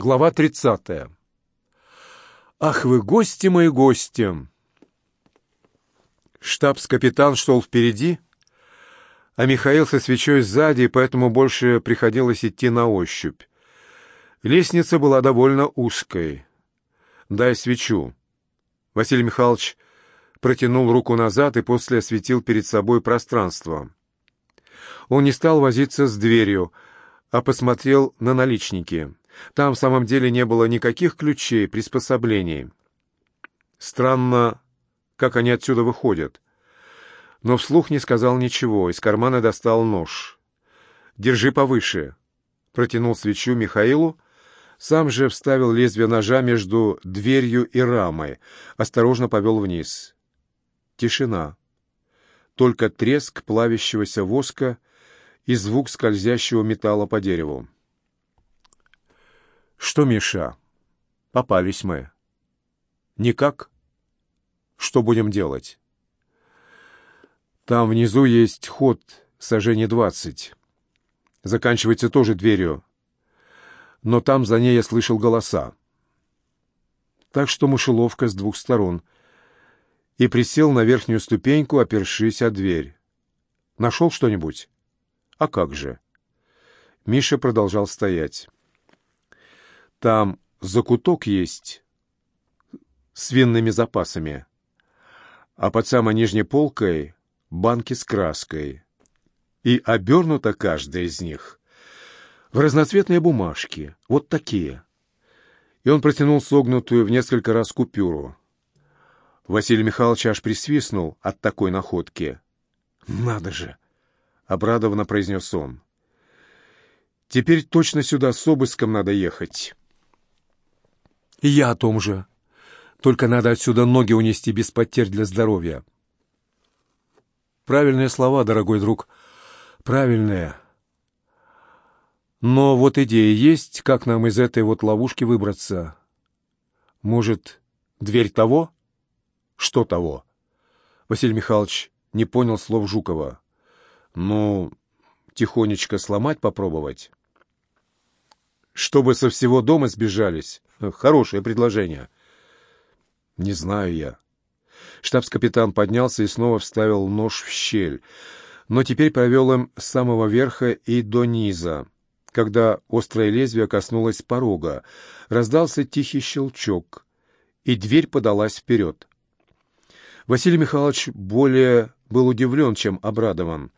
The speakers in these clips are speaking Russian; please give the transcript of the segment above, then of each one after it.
Глава 30. «Ах вы, гости мои, гости!» Штабс-капитан шел впереди, а Михаил со свечой сзади, поэтому больше приходилось идти на ощупь. Лестница была довольно узкой. «Дай свечу». Василий Михайлович протянул руку назад и после осветил перед собой пространство. Он не стал возиться с дверью, а посмотрел на наличники. Там в самом деле не было никаких ключей, приспособлений. Странно, как они отсюда выходят. Но вслух не сказал ничего, из кармана достал нож. «Держи повыше», — протянул свечу Михаилу, сам же вставил лезвие ножа между дверью и рамой, осторожно повел вниз. Тишина. Только треск плавящегося воска и звук скользящего металла по дереву. Что, Миша? Попались мы. Никак? Что будем делать? Там внизу есть ход сожжение двадцать. Заканчивается тоже дверью. Но там за ней я слышал голоса. Так что мышеловка с двух сторон. И присел на верхнюю ступеньку, опершись о дверь. Нашел что-нибудь? А как же? Миша продолжал стоять. Там закуток есть с винными запасами, а под самой нижней полкой банки с краской. И обернута каждая из них в разноцветные бумажки, вот такие. И он протянул согнутую в несколько раз купюру. Василий Михайлович аж присвистнул от такой находки. «Надо же!» — обрадованно произнес он. «Теперь точно сюда с обыском надо ехать». И я о том же. Только надо отсюда ноги унести без потерь для здоровья. Правильные слова, дорогой друг. Правильные. Но вот идея есть, как нам из этой вот ловушки выбраться. Может, дверь того? Что того? Василий Михайлович не понял слов Жукова. Ну, тихонечко сломать попробовать. Чтобы со всего дома сбежались. Хорошее предложение. Не знаю я. Штабс-капитан поднялся и снова вставил нож в щель, но теперь провел им с самого верха и до низа. Когда острое лезвие коснулось порога, раздался тихий щелчок, и дверь подалась вперед. Василий Михайлович более был удивлен, чем обрадован,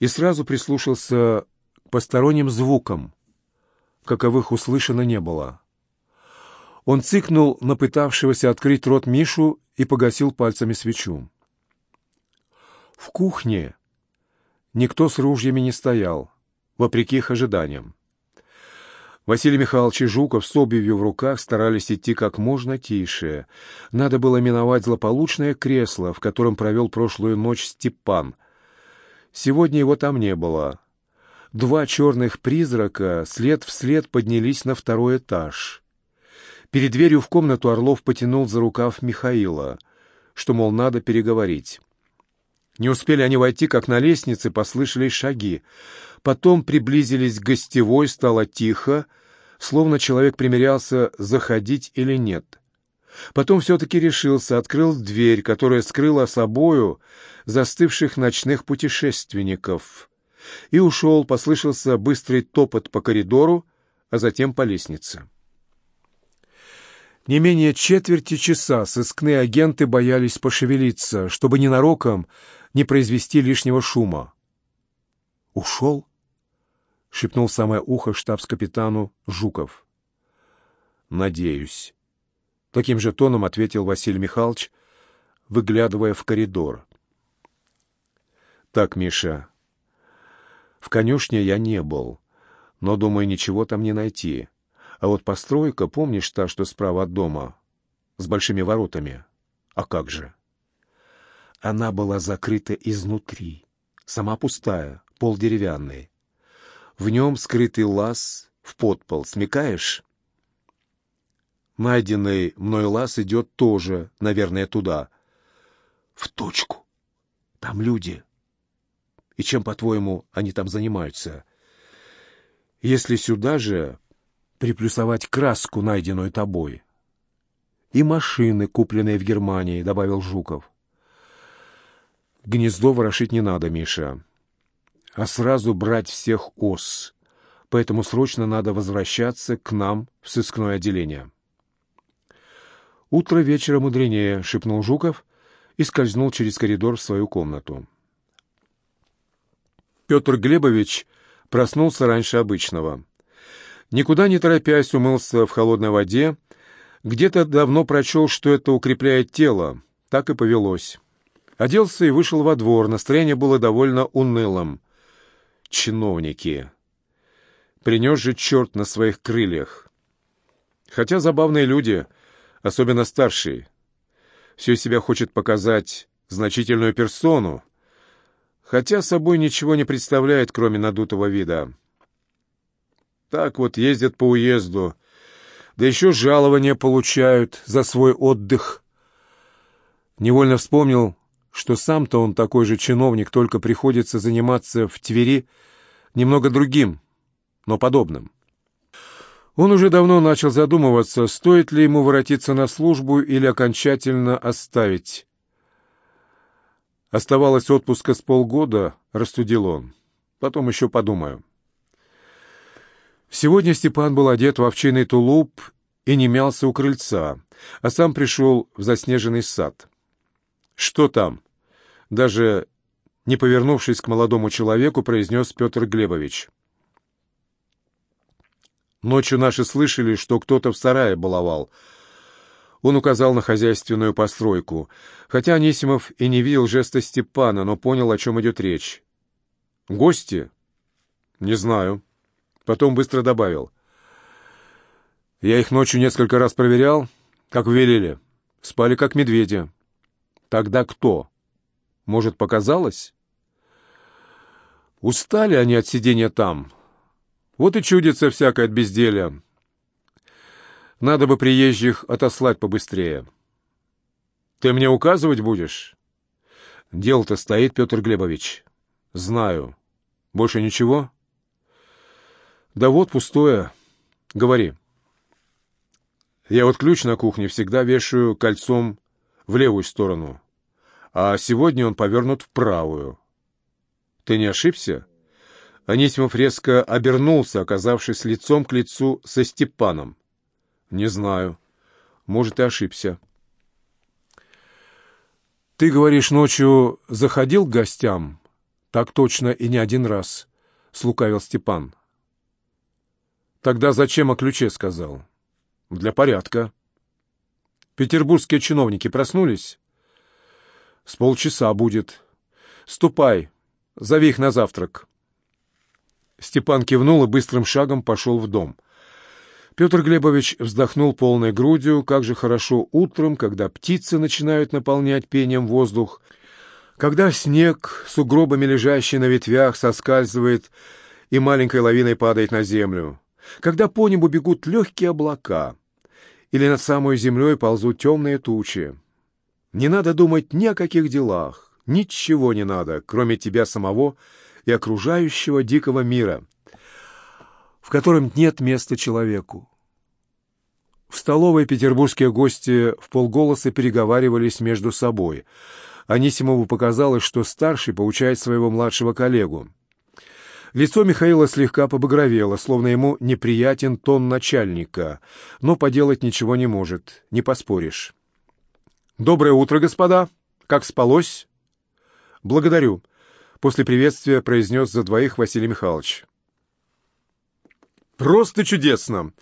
и сразу прислушался к посторонним звукам, каковых услышано не было. Он цыкнул на пытавшегося открыть рот Мишу и погасил пальцами свечу. В кухне никто с ружьями не стоял, вопреки их ожиданиям. Василий Михайлович и Жуков с обувью в руках старались идти как можно тише. Надо было миновать злополучное кресло, в котором провел прошлую ночь Степан. Сегодня его там не было. Два черных призрака след вслед поднялись на второй этаж. Перед дверью в комнату Орлов потянул за рукав Михаила, что, мол, надо переговорить. Не успели они войти, как на лестнице послышались шаги. Потом приблизились к гостевой, стало тихо, словно человек примерялся, заходить или нет. Потом все-таки решился, открыл дверь, которая скрыла собою застывших ночных путешественников. И ушел, послышался быстрый топот по коридору, а затем по лестнице. Не менее четверти часа сыскные агенты боялись пошевелиться, чтобы ненароком не произвести лишнего шума. «Ушел?» — шепнул самое ухо штабс-капитану Жуков. «Надеюсь». Таким же тоном ответил Василий Михайлович, выглядывая в коридор. «Так, Миша, в конюшне я не был, но, думаю, ничего там не найти. А вот постройка, помнишь та, что справа от дома, с большими воротами? А как же? Она была закрыта изнутри, сама пустая, пол деревянный. В нем скрытый лаз в подпол, смекаешь? Найденный мной лаз идет тоже, наверное, туда. В точку. Там люди. И чем, по-твоему, они там занимаются? Если сюда же, приплюсовать краску, найденную тобой. И машины, купленные в Германии, — добавил Жуков. Гнездо ворошить не надо, Миша, а сразу брать всех ос. Поэтому срочно надо возвращаться к нам в сыскное отделение. «Утро вечера мудренее», — шепнул Жуков и скользнул через коридор в свою комнату. Петр Глебович проснулся раньше обычного. Никуда не торопясь умылся в холодной воде, где-то давно прочел, что это укрепляет тело, так и повелось. Оделся и вышел во двор, настроение было довольно унылым. Чиновники. Принес же черт на своих крыльях. Хотя забавные люди — особенно старший. Все себя хочет показать значительную персону, хотя собой ничего не представляет, кроме надутого вида. Так вот ездят по уезду, да еще жалования получают за свой отдых. Невольно вспомнил, что сам-то он такой же чиновник, только приходится заниматься в Твери немного другим, но подобным. Он уже давно начал задумываться, стоит ли ему воротиться на службу или окончательно оставить. Оставалось отпуска с полгода, растудил он. Потом еще подумаю. Сегодня Степан был одет в овчинный тулуп и не мялся у крыльца, а сам пришел в заснеженный сад. «Что там?» Даже не повернувшись к молодому человеку, произнес Петр Глебович. Ночью наши слышали, что кто-то в сарае баловал. Он указал на хозяйственную постройку. Хотя Анисимов и не видел жеста Степана, но понял, о чем идет речь. «Гости?» «Не знаю». Потом быстро добавил. «Я их ночью несколько раз проверял, как велели. Спали, как медведи». «Тогда кто? Может, показалось?» «Устали они от сидения там». Вот и чудится всякое от безделия. Надо бы приезжих отослать побыстрее. Ты мне указывать будешь? Дело-то стоит, Петр Глебович. Знаю. Больше ничего? Да вот пустое. Говори. Я вот ключ на кухне всегда вешаю кольцом в левую сторону, а сегодня он повернут в правую. Ты не ошибся? Анисимов резко обернулся, оказавшись лицом к лицу со Степаном. «Не знаю. Может, и ошибся». «Ты, говоришь, ночью заходил к гостям?» «Так точно и не один раз», — слукавил Степан. «Тогда зачем о ключе сказал?» «Для порядка». «Петербургские чиновники проснулись?» «С полчаса будет. Ступай, зови их на завтрак». Степан кивнул и быстрым шагом пошел в дом. Петр Глебович вздохнул полной грудью. Как же хорошо утром, когда птицы начинают наполнять пением воздух, когда снег, сугробами лежащий на ветвях, соскальзывает и маленькой лавиной падает на землю, когда по небу бегут легкие облака или над самой землей ползут темные тучи. Не надо думать ни о каких делах, ничего не надо, кроме тебя самого — и окружающего дикого мира, в котором нет места человеку. В столовой петербургские гости в полголоса переговаривались между собой. Анисимову показалось, что старший поучает своего младшего коллегу. Лицо Михаила слегка побагровело, словно ему неприятен тон начальника, но поделать ничего не может, не поспоришь. «Доброе утро, господа! Как спалось?» «Благодарю. После приветствия произнес за двоих Василий Михайлович. «Просто чудесно!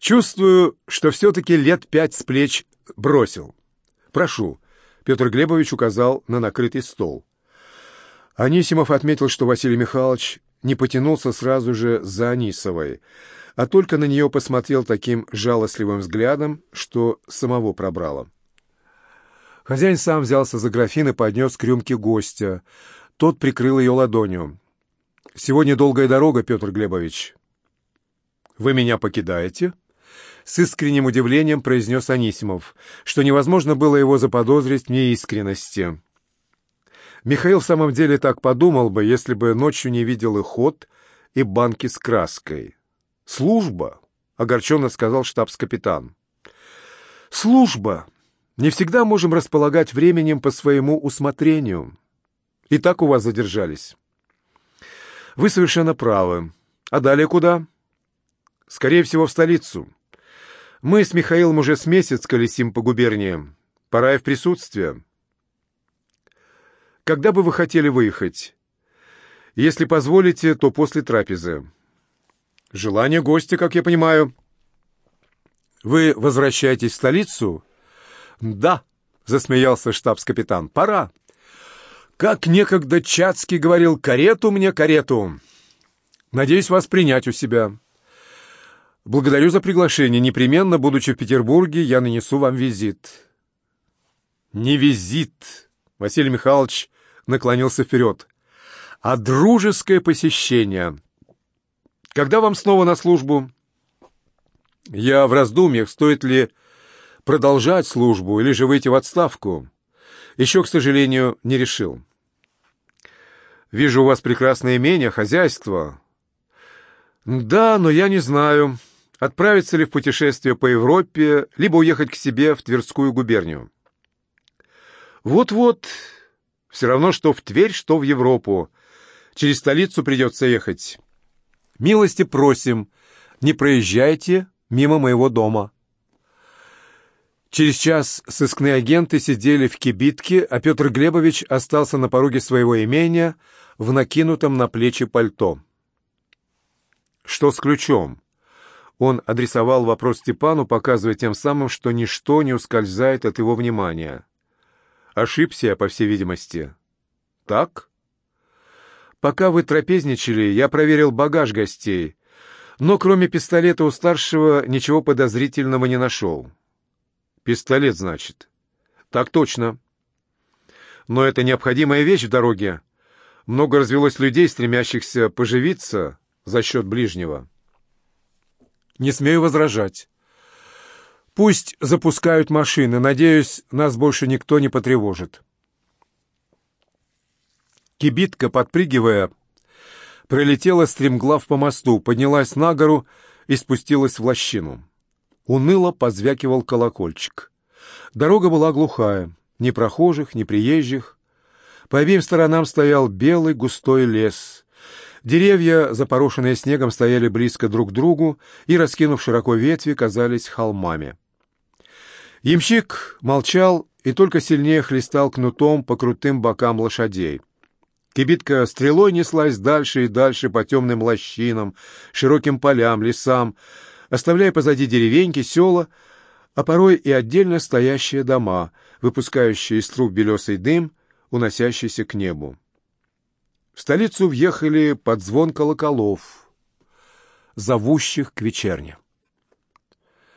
Чувствую, что все-таки лет пять с плеч бросил. Прошу». Петр Глебович указал на накрытый стол. Анисимов отметил, что Василий Михайлович не потянулся сразу же за Анисовой, а только на нее посмотрел таким жалостливым взглядом, что самого пробрало. Хозяин сам взялся за графин и поднес к рюмке гостя, тот прикрыл ее ладонью. «Сегодня долгая дорога, Петр Глебович». «Вы меня покидаете?» С искренним удивлением произнес Анисимов, что невозможно было его заподозрить в неискренности. Михаил в самом деле так подумал бы, если бы ночью не видел и ход, и банки с краской. Служба? — огорченно сказал штабс-капитан. «Служба. Не всегда можем располагать временем по своему усмотрению. И так у вас задержались». «Вы совершенно правы. А далее куда?» «Скорее всего, в столицу. Мы с Михаилом уже с месяц колесим по губернии. Пора и в присутствие». «Когда бы вы хотели выехать?» «Если позволите, то после трапезы». «Желание гостя, как я понимаю». «Вы возвращаетесь в столицу?» «Да», — засмеялся штабс-капитан, — «пора». Как некогда Чацкий говорил, карету мне, карету. Надеюсь вас принять у себя. Благодарю за приглашение. Непременно, будучи в Петербурге, я нанесу вам визит. Не визит, Василий Михайлович наклонился вперед, а дружеское посещение. Когда вам снова на службу? Я в раздумьях, стоит ли продолжать службу или же выйти в отставку. Еще, к сожалению, не решил. Вижу, у вас прекрасное имение, хозяйство. Да, но я не знаю, отправиться ли в путешествие по Европе, либо уехать к себе в Тверскую губернию. Вот-вот, все равно, что в Тверь, что в Европу. Через столицу придется ехать. Милости просим, не проезжайте мимо моего дома. Через час сыскные агенты сидели в кибитке, а Петр Глебович остался на пороге своего имения в накинутом на плечи пальто. «Что с ключом?» Он адресовал вопрос Степану, показывая тем самым, что ничто не ускользает от его внимания. Ошибся по всей видимости. «Так?» «Пока вы трапезничали, я проверил багаж гостей, но кроме пистолета у старшего ничего подозрительного не нашел». Пистолет, значит. Так точно. Но это необходимая вещь в дороге. Много развелось людей, стремящихся поживиться за счет ближнего. Не смею возражать. Пусть запускают машины. Надеюсь, нас больше никто не потревожит. Кибитка, подпрыгивая, пролетела стремглав по мосту, поднялась на гору и спустилась в лощину. Уныло позвякивал колокольчик. Дорога была глухая, ни прохожих, ни приезжих. По обеим сторонам стоял белый густой лес. Деревья, запорошенные снегом, стояли близко друг к другу и, раскинув широко ветви, казались холмами. Ямщик молчал и только сильнее хлестал кнутом по крутым бокам лошадей. Кибитка стрелой неслась дальше и дальше по темным лощинам, широким полям, лесам, оставляя позади деревеньки, села, а порой и отдельно стоящие дома, выпускающие из труб белесый дым, уносящийся к небу. В столицу въехали под звон колоколов, зовущих к вечерне.